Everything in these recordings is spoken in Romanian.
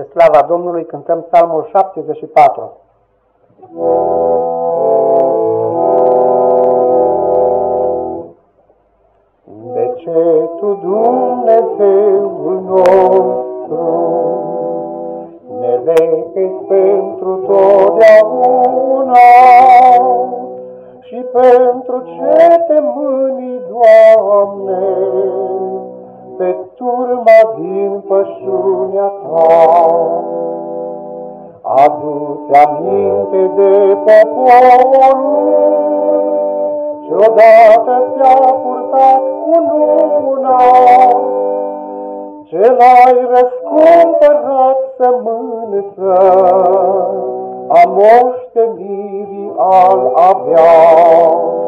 Spre slava Domnului cântăm psalmul 74. De ce Tu, Dumnezeul nostru, ne vezi pentru totdeauna și pentru ce te mâni, Doamne, pe turma din pășunea ta. Adu-ți aminte de poporul ce odată ți-a purtat cu luna, ce l-ai răscumpărat sămânță a moștenirii al avea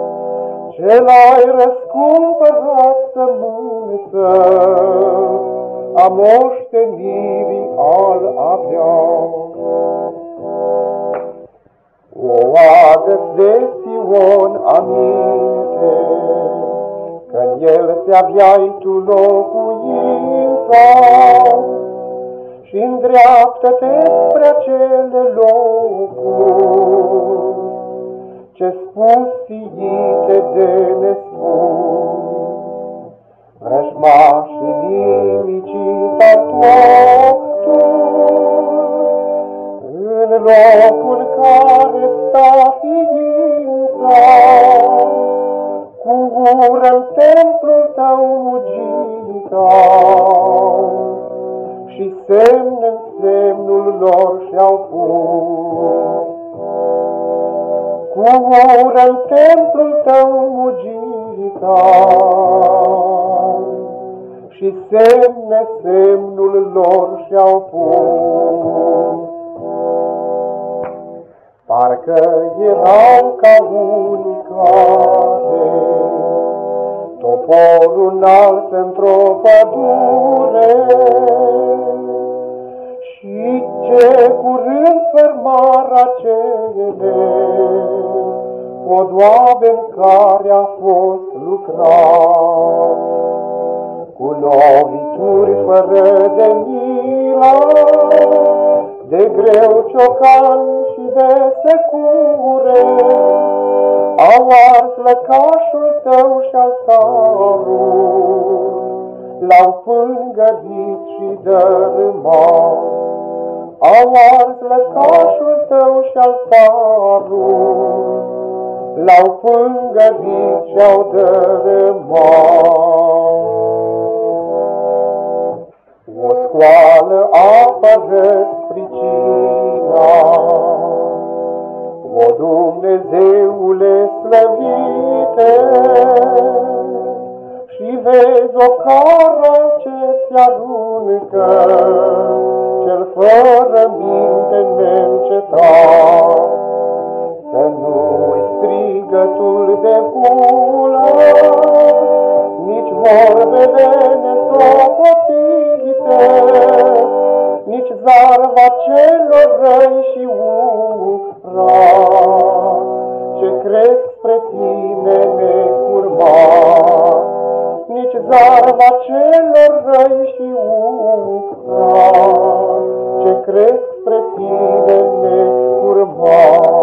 ce l-ai răscumpărat sămânță, a moștenirii al avea. O adă de Sion aminte, că el ți-aveai tu locuința, și îndreaptă-te spre acele locuri, ce spus fiite de nespus. Vrăjmașii nimicii s-au în locul care sta ființa, cu ură în templul tău mugita, și semn în semnul lor și-au pus cu ură în templul tău mugita și semne semnul lor și-au pus. Parcă erau ca unii care toporul înalt într-o pădure și ce curând sfârmar acele podoabe în care a fost lucrat. Cu lovituri fără de milă, de greu ciocan și de secure, au ars lăcașul tău și altarul, l-au pângărit și dărâmat. Au ars lăcașul tău și altarul, L-au pângărit și-au dărâmat. O scoală apără pricina, O Dumnezeule slăvite, Și vezi o cară ce ți aruncă, Cel fără minte neîncetat, gâtul de fulă, nici vorbele nesocotite, nici zarva celor răi și ura, ce cresc spre tine necurma, nici zarva celor răi și ura, ce cresc spre tine necurma.